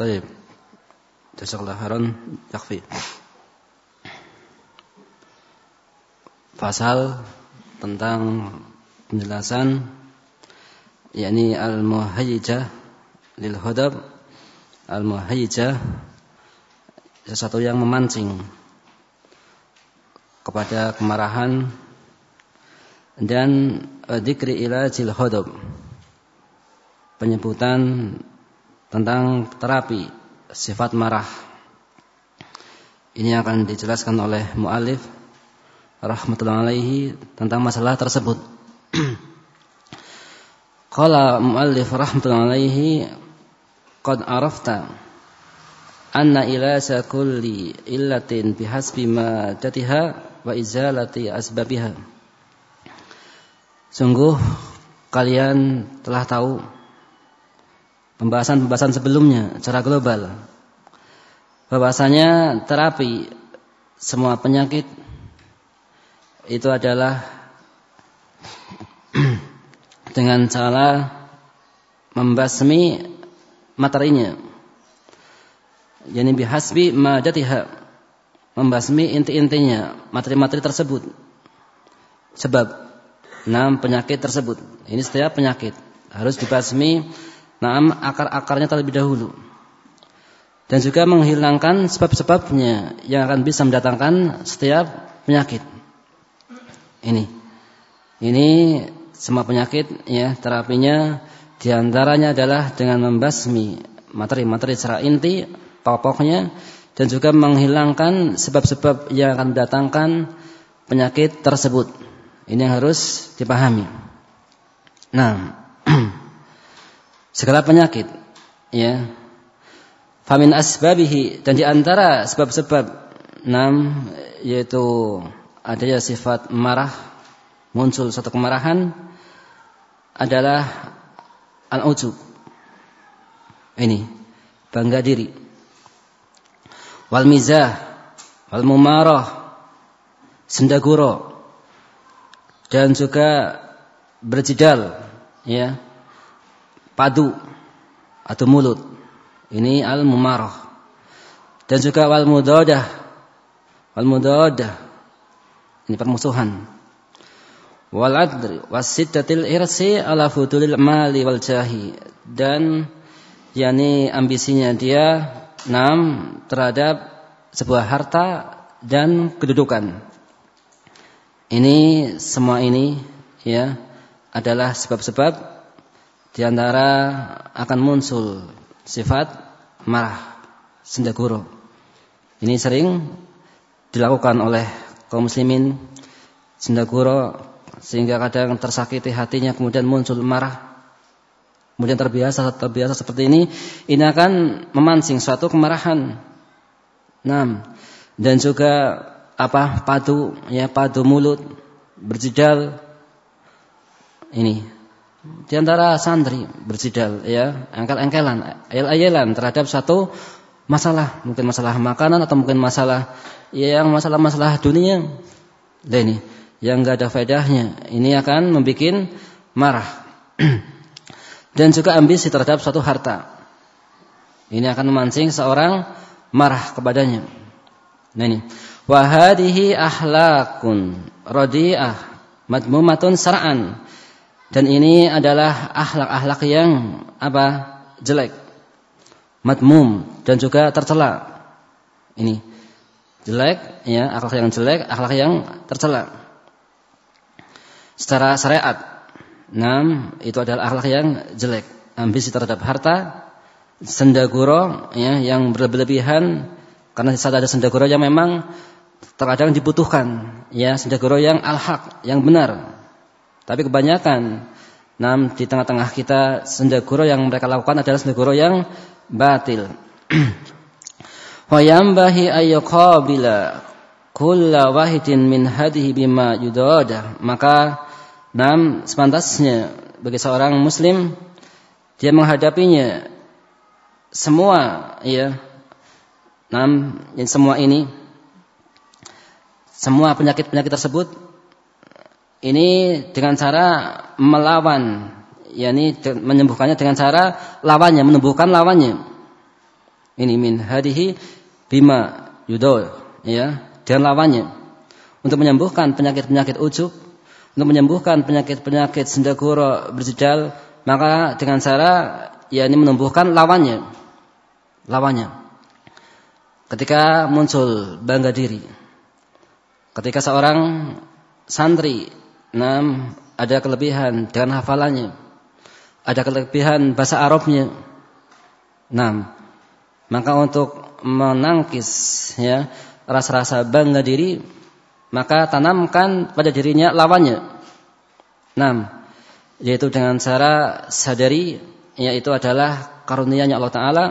طيب جزاك الله خيرا يكفي pasal tentang penjelasan yakni al-muhayyijah lil hudab al-muhayyijah sesuatu yang memancing kepada kemarahan dan dzikri ilajil hudab penyebutan tentang terapi sifat marah ini akan dijelaskan oleh muallif rahmatullahi alaihi tentang masalah tersebut. Qala muallif rahmatullahi alaihi qad arafta anna ilasa kulli illatin bihasbi ma jatiha wa izalati asbabiha. Sungguh kalian telah tahu pembahasan-pembahasan sebelumnya secara global bahwasanya terapi semua penyakit itu adalah dengan cara membasmi materinya. Yani bihasbi madatiha membasmi inti-intinya materi-materi tersebut. Sebab enam penyakit tersebut. Ini setiap penyakit harus dibasmi enam akar-akarnya terlebih dahulu. Dan juga menghilangkan sebab-sebabnya yang akan bisa mendatangkan setiap penyakit. Ini. Ini semua penyakit ya terapinya di antaranya adalah dengan membasmi materi-materi secara inti pokoknya dan juga menghilangkan sebab-sebab yang akan mendatangkan penyakit tersebut. Ini yang harus dipahami. Nah, segala penyakit ya famin asbabihi dan di antara sebab-sebab enam yaitu adanya sifat marah muncul satu kemarahan adalah al-ujub. Ini bangga diri. Wal mizah, wal mumarah, sendaguro dan juga berjidal ya. Padu atau mulut. Ini al-mumarah. Dan juga wal mudadah. Wal mudadah ini permusuhan. Wal adri wasiddatil irsi ala fudulil mali wal jahi dan yakni ambisinya dia enam terhadap sebuah harta dan kedudukan. Ini semua ini ya adalah sebab-sebab di antara akan muncul sifat marah, sendaguro. Ini sering dilakukan oleh kaum muslimin sendaguro sehingga kadang tersakiti hatinya kemudian muncul marah. Kemudian terbiasa terbiasa seperti ini ini akan memancing suatu kemarahan. Nah dan juga apa padu ya padu mulut berjidal ini di antara santri berjidal ya engkel-engkelan ayel-ayelan terhadap satu masalah mungkin masalah makanan atau mungkin masalah yang masalah-masalah dunia. Dan ini yang enggak ada faedahnya. Ini akan membuat marah. Dan juga ambisi terhadap suatu harta. Ini akan memancing seorang marah kepadanya. Nah ini. Wahadihi ahlakun radi'ah madmumatun sara'an. Dan ini adalah akhlak-akhlak yang apa? jelek. Madmum dan juga tercela. Ini jelek, ya, akhlak yang jelek, akhlak yang tercela. Secara syariat, enam itu adalah akhlak yang jelek, ambisi terhadap harta, sendaguro, ya, yang berlebihan, karena saat ada sendaguro yang memang terkadang dibutuhkan, ya, sendaguro yang al-haq, yang benar. Tapi kebanyakan, enam di tengah-tengah kita sendaguro yang mereka lakukan adalah sendaguro yang batil. Fayambahi ayyuqabila kulla wahidin min hadihi bima yudada. Maka nam sepantasnya bagi seorang muslim dia menghadapinya semua ya nam yang semua ini semua penyakit-penyakit tersebut ini dengan cara melawan yakni menyembuhkannya dengan cara lawannya menumbuhkan lawannya. Ini min hadihi bima yudol ya dan lawannya. Untuk menyembuhkan penyakit-penyakit ujub untuk menyembuhkan penyakit-penyakit sendaguro berjedal maka dengan cara yakni menumbuhkan lawannya lawannya. Ketika muncul bangga diri ketika seorang santri nam ada kelebihan dengan hafalannya. Ada kelebihan bahasa Arabnya. Nam. Maka untuk menangkis ya rasa-rasa bangga diri maka tanamkan pada dirinya lawannya. Nam, yaitu dengan cara sadari yaitu adalah karunia-Nya Allah taala.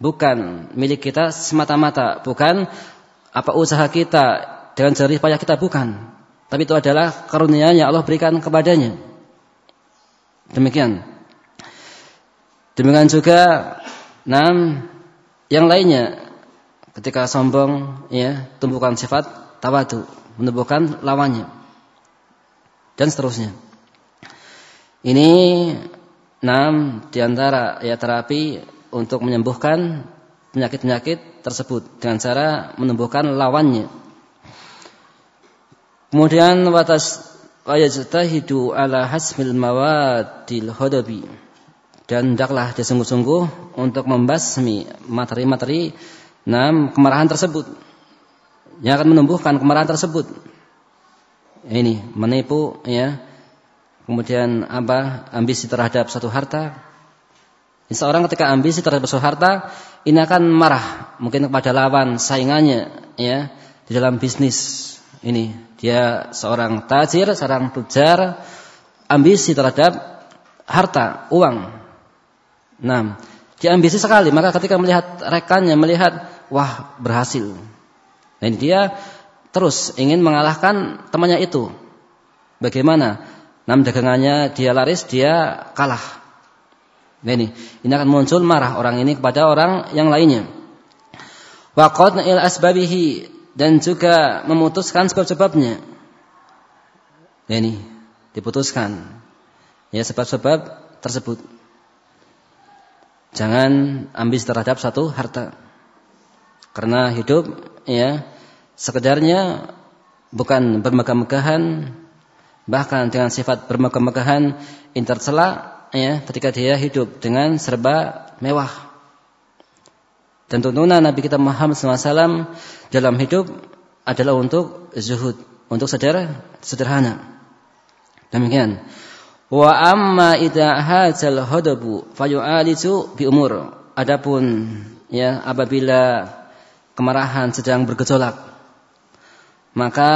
Bukan milik kita semata-mata, bukan apa usaha kita dengan jerih payah kita bukan. Tapi itu adalah karunia-Nya Allah berikan kepadanya. Demikian. Demikian juga nam yang lainnya ketika sombong ya tumbuhkan sifat tawadu, menumbuhkan lawannya. Dan seterusnya. Ini enam di antara ya terapi untuk menyembuhkan penyakit-penyakit tersebut dengan cara menumbuhkan lawannya. Kemudian watas wajtahidu ala hasmil mawadil hodobi dan hendaklah dia sungguh-sungguh untuk membasmi materi-materi enam kemarahan tersebut yang akan menumbuhkan kemarahan tersebut. Ini menipu ya. Kemudian apa? Ambisi terhadap satu harta. Seorang ketika ambisi terhadap satu harta, ini akan marah mungkin kepada lawan saingannya ya di dalam bisnis. Ini dia seorang tajir, seorang tujar ambisi terhadap harta, uang. Nah, dia ambisi sekali, maka ketika melihat rekannya melihat wah berhasil, Nah ini dia terus ingin mengalahkan temannya itu. Bagaimana? Nam dagangannya dia laris, dia kalah. Nah ini, ini akan muncul marah orang ini kepada orang yang lainnya. Waqad il asbabihi dan juga memutuskan sebab-sebabnya. Nah ini diputuskan. Ya sebab-sebab tersebut. Jangan ambis terhadap satu harta. Karena hidup ya sekedarnya bukan bermegah-megahan bahkan dengan sifat bermegah-megahan intercela ya ketika dia hidup dengan serba mewah dan tuntunan Nabi kita Muhammad SAW dalam hidup adalah untuk zuhud untuk sederhana sederhana demikian wa amma idza hadzal hadabu fayu'alitu bi umur adapun ya apabila kemarahan sedang bergejolak. Maka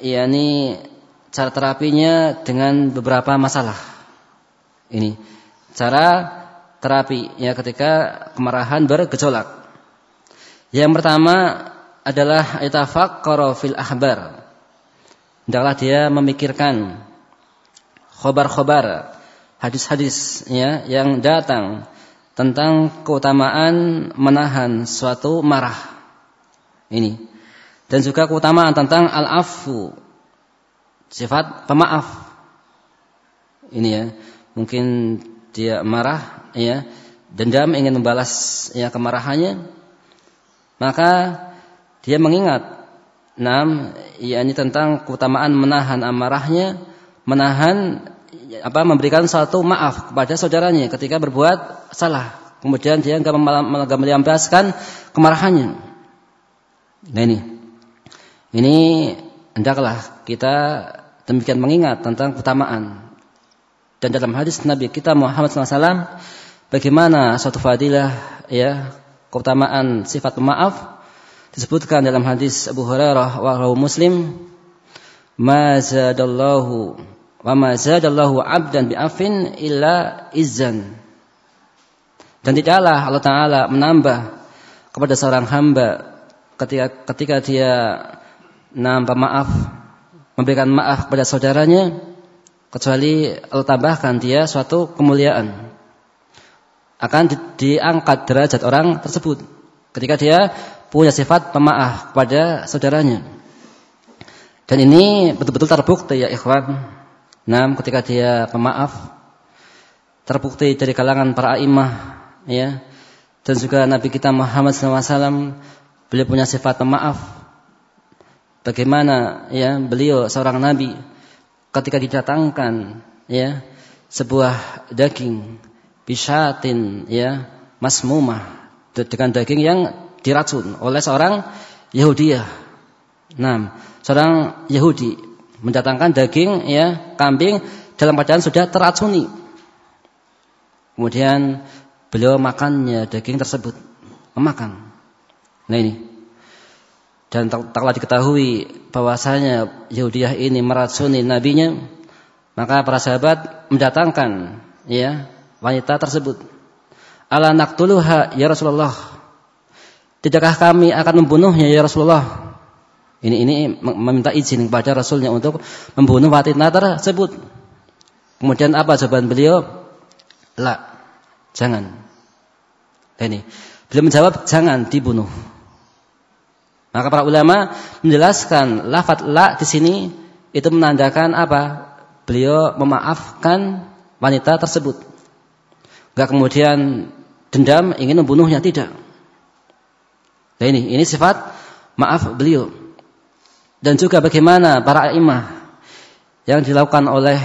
yakni cara terapinya dengan beberapa masalah. Ini cara terapi ya ketika kemarahan bergejolak. Yang pertama adalah itafaqqara fil ahbar. Hendaklah dia memikirkan khobar-khobar, hadis-hadis ya yang datang tentang keutamaan menahan suatu marah ini. Dan juga keutamaan tentang al-afu. Sifat pemaaf. Ini ya. Mungkin dia marah ya, dendam ingin membalas ya kemarahannya. Maka dia mengingat enam yakni tentang keutamaan menahan amarahnya, menahan apa memberikan suatu maaf kepada saudaranya ketika berbuat salah. Kemudian dia enggak melampiaskan kemarahannya. Nah ini. Ini hendaklah kita demikian mengingat tentang keutamaan. Dan dalam hadis Nabi kita Muhammad SAW bagaimana suatu fadilah ya keutamaan sifat pemaaf disebutkan dalam hadis Abu Hurairah wa Muslim ma zadallahu wa ma zadallahu 'abdan bi'afin illa izzan. Dan tidaklah Allah taala menambah kepada seorang hamba ketika ketika dia nampak maaf memberikan maaf kepada saudaranya kecuali Allah tambahkan dia suatu kemuliaan akan di, diangkat derajat orang tersebut ketika dia punya sifat pemaaf kepada saudaranya. Dan ini betul-betul terbukti ya ikhwan. Nah, ketika dia pemaaf terbukti dari kalangan para imam ya. Dan juga Nabi kita Muhammad SAW beliau punya sifat pemaaf. Bagaimana ya beliau seorang nabi ketika didatangkan ya sebuah daging bishatin ya masmumah dengan daging yang diracun oleh seorang Yahudiyah. Nah, seorang Yahudi mendatangkan daging ya kambing dalam keadaan sudah teracuni. Kemudian beliau makannya daging tersebut, memakan. Nah ini. Dan taklah diketahui bahwasanya Yahudiyah ini meracuni nabinya, maka para sahabat mendatangkan ya wanita tersebut. Ala naqtuluha ya Rasulullah. Tidakkah kami akan membunuhnya ya Rasulullah? Ini ini meminta izin kepada Rasulnya untuk membunuh wanita tersebut. Kemudian apa jawaban beliau? La, jangan. Ini beliau menjawab jangan dibunuh. Maka para ulama menjelaskan lafaz la di sini itu menandakan apa? Beliau memaafkan wanita tersebut. Enggak kemudian dendam ingin membunuhnya tidak. Nah ini ini sifat maaf beliau. Dan juga bagaimana para imam yang dilakukan oleh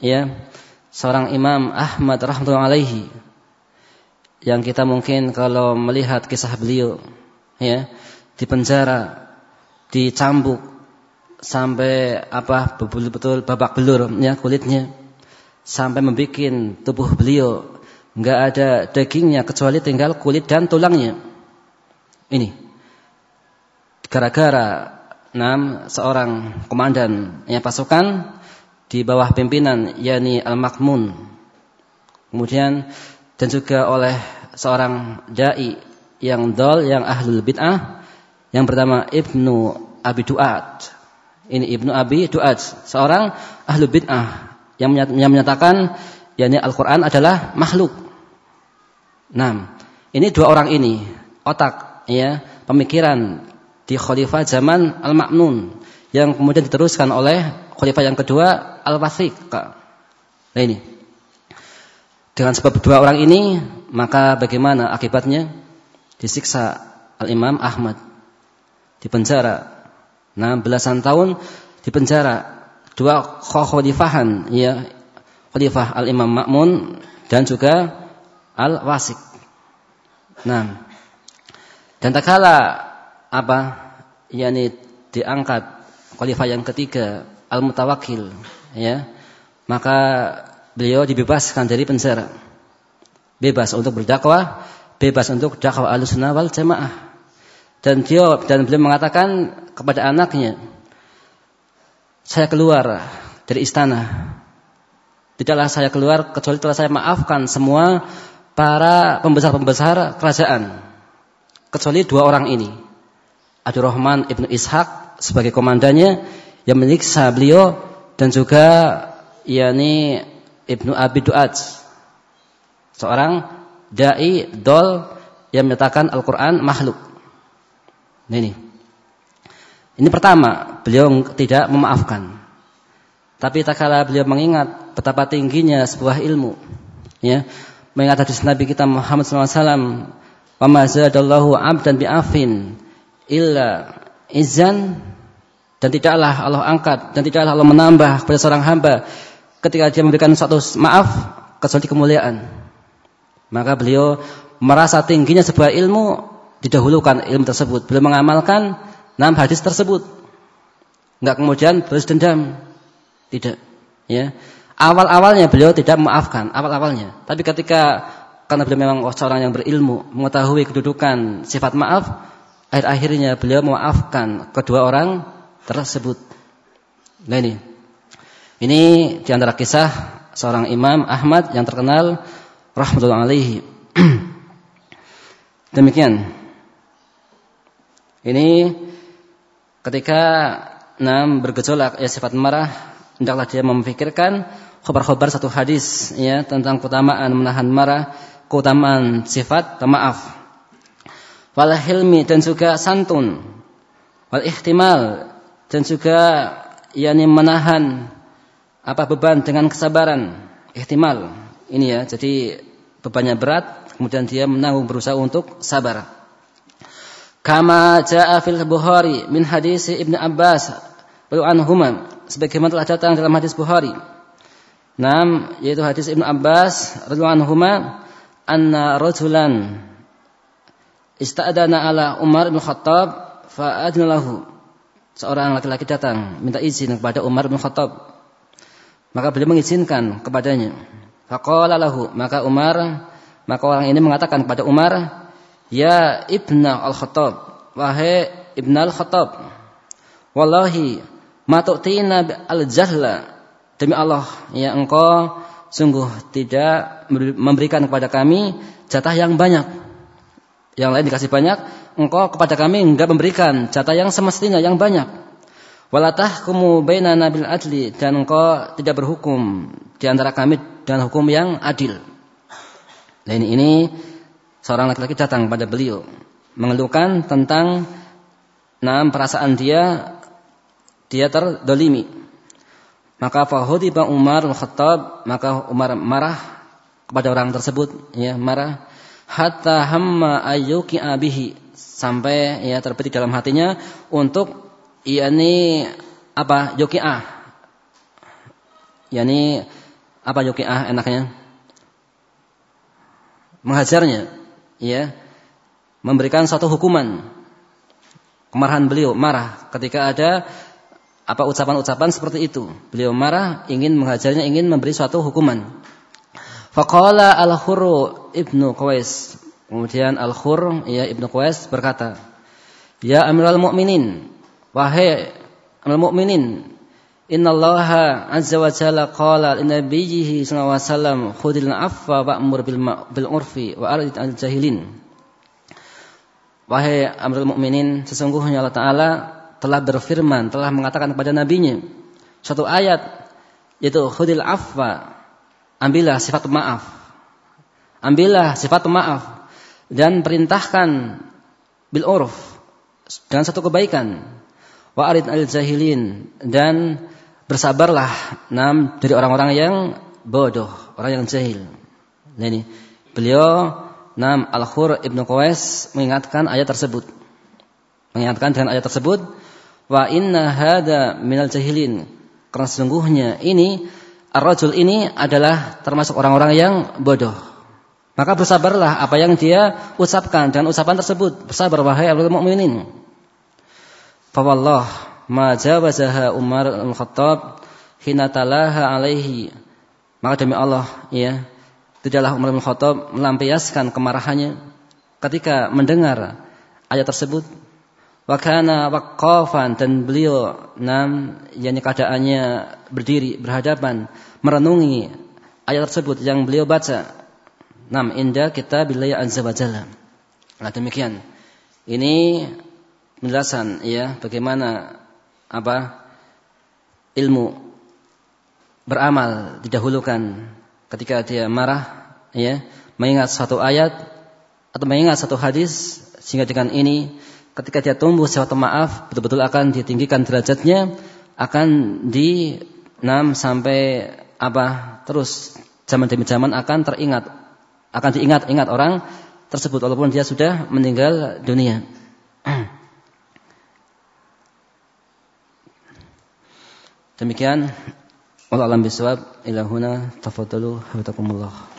ya seorang imam Ahmad rahmatullah alaihi yang kita mungkin kalau melihat kisah beliau ya di penjara, dicambuk sampai apa betul-betul babak belur ya kulitnya sampai membuat tubuh beliau nggak ada dagingnya kecuali tinggal kulit dan tulangnya. Ini gara-gara enam seorang komandan yang pasukan di bawah pimpinan yakni Al-Makmun. Kemudian dan juga oleh seorang dai yang dol yang ahlul bid'ah yang pertama Ibnu Abi Duat. Ini Ibnu Abi Duat, seorang ahlu bid'ah yang menyatakan yakni Al-Qur'an adalah makhluk. Nah, ini dua orang ini otak ya, pemikiran di khalifah zaman Al-Ma'mun yang kemudian diteruskan oleh khalifah yang kedua Al-Wathiq. Nah ini. Dengan sebab dua orang ini, maka bagaimana akibatnya? Disiksa Al-Imam Ahmad di penjara. Nah, belasan tahun di penjara. Dua khalifahan ya, khalifah Al-Imam Ma'mun dan juga Al-Wasik. Nah, dan tak kala apa yakni diangkat khalifah yang ketiga Al-Mutawakkil ya, maka beliau dibebaskan dari penjara. Bebas untuk berdakwah, bebas untuk dakwah Ahlussunnah wal Jamaah. Dan dia dan beliau mengatakan kepada anaknya, saya keluar dari istana. Tidaklah saya keluar kecuali telah saya maafkan semua para pembesar-pembesar kerajaan. Kecuali dua orang ini. Rahman ibnu Ishaq sebagai komandannya yang menyiksa beliau dan juga yakni ibnu Abi Duat seorang dai dol yang menyatakan Al-Quran makhluk. Nah ini. Ini pertama, beliau tidak memaafkan. Tapi tak kala beliau mengingat betapa tingginya sebuah ilmu, ya, mengingat hadis Nabi kita Muhammad SAW, "Wa ma zadallahu 'abdan bi'afin illa izan" dan tidaklah Allah angkat dan tidaklah Allah menambah kepada seorang hamba ketika dia memberikan suatu maaf kecuali kemuliaan. Maka beliau merasa tingginya sebuah ilmu didahulukan ilmu tersebut, belum mengamalkan enam hadis tersebut. Enggak kemudian terus dendam. Tidak, ya. Awal-awalnya beliau tidak memaafkan, awal-awalnya. Tapi ketika karena beliau memang seorang yang berilmu, mengetahui kedudukan sifat maaf, akhir-akhirnya beliau memaafkan kedua orang tersebut. Nah ini. Ini di antara kisah seorang imam Ahmad yang terkenal rahmatullah alaihi. Demikian. Ini ketika nam bergejolak ya sifat marah, hendaklah dia memikirkan khabar-khabar satu hadis ya tentang keutamaan menahan marah, keutamaan sifat pemaaf. Wal hilmi dan juga santun. Wal ihtimal dan juga yakni menahan apa beban dengan kesabaran ihtimal ini ya jadi bebannya berat kemudian dia menanggung berusaha untuk sabar kama jaa fil Bukhari min hadis Ibnu Abbas radhiyallahu anhuma sebagaimana telah datang dalam hadis Bukhari Nam yaitu hadis Ibnu Abbas radhiyallahu anhuma anna rajulan ista'dana ala Umar bin Khattab fa'adna lahu. Seorang laki-laki datang minta izin kepada Umar bin Khattab. Maka beliau mengizinkan kepadanya. Faqala lahu maka Umar maka orang ini mengatakan kepada Umar ya ibna al-Khattab wahai ibna al-Khattab wallahi ma tu'tina al-jahla demi Allah ya engkau sungguh tidak memberikan kepada kami jatah yang banyak. Yang lain dikasih banyak, engkau kepada kami enggak memberikan jatah yang semestinya yang banyak. Walatah kumu baina nabil adli dan engkau tidak berhukum di antara kami dengan hukum yang adil. Dan ini seorang laki-laki datang pada beliau mengeluhkan tentang enam perasaan dia dia terdolimi maka fahudiba Umar Khattab, maka Umar marah kepada orang tersebut, ya marah. Hatta hamma ayyuki abihi sampai ya terbetik dalam hatinya untuk yakni apa yuki'ah. yakni apa yuki'ah enaknya? Menghajarnya, ya. Memberikan suatu hukuman. Kemarahan beliau marah ketika ada apa ucapan-ucapan seperti itu. Beliau marah, ingin menghajarnya, ingin memberi suatu hukuman. Faqala al-Khur ibnu Qais. Kemudian al-Khur ya ibnu Qais berkata, Ya Amirul Mukminin, wahai Amirul Mukminin, Inna Allah azza wa jalla qala li nabiyhi sallallahu alaihi wasallam khudil afwa wa'mur bil bil urfi wa arid al jahilin. Wahai Amirul Mukminin, sesungguhnya Allah Taala telah berfirman, telah mengatakan kepada nabinya satu ayat yaitu khudil afwa, ambillah sifat maaf. Ambillah sifat maaf dan perintahkan bil urf dan satu kebaikan. Wa arid al jahilin dan bersabarlah nam dari orang-orang yang bodoh, orang yang jahil. Nah ini beliau nam Al-Khur Ibnu Qais mengingatkan ayat tersebut. Mengingatkan dengan ayat tersebut Wa inna hada minal jahilin. Karena sesungguhnya ini ar-rajul ini adalah termasuk orang-orang yang bodoh. Maka bersabarlah apa yang dia ucapkan dengan ucapan tersebut. Bersabar wahai al mukminin. Fa wallah ma jawazaha Umar al-Khattab hina talaha alaihi. Maka demi Allah ya, tidaklah Umar al-Khattab melampiaskan kemarahannya ketika mendengar ayat tersebut Wakana wakafan dan beliau nam yakni keadaannya berdiri berhadapan merenungi ayat tersebut yang beliau baca. Nam indah kita bila azza wa jalla. Nah demikian. Ini penjelasan ya bagaimana apa ilmu beramal didahulukan ketika dia marah ya mengingat satu ayat atau mengingat satu hadis sehingga dengan ini ketika dia tumbuh sifat maaf betul-betul akan ditinggikan derajatnya akan di enam sampai apa terus zaman demi zaman akan teringat akan diingat-ingat orang tersebut walaupun dia sudah meninggal dunia. Demikian Allah alam bisawab ilahuna tafadhalu hafizakumullah.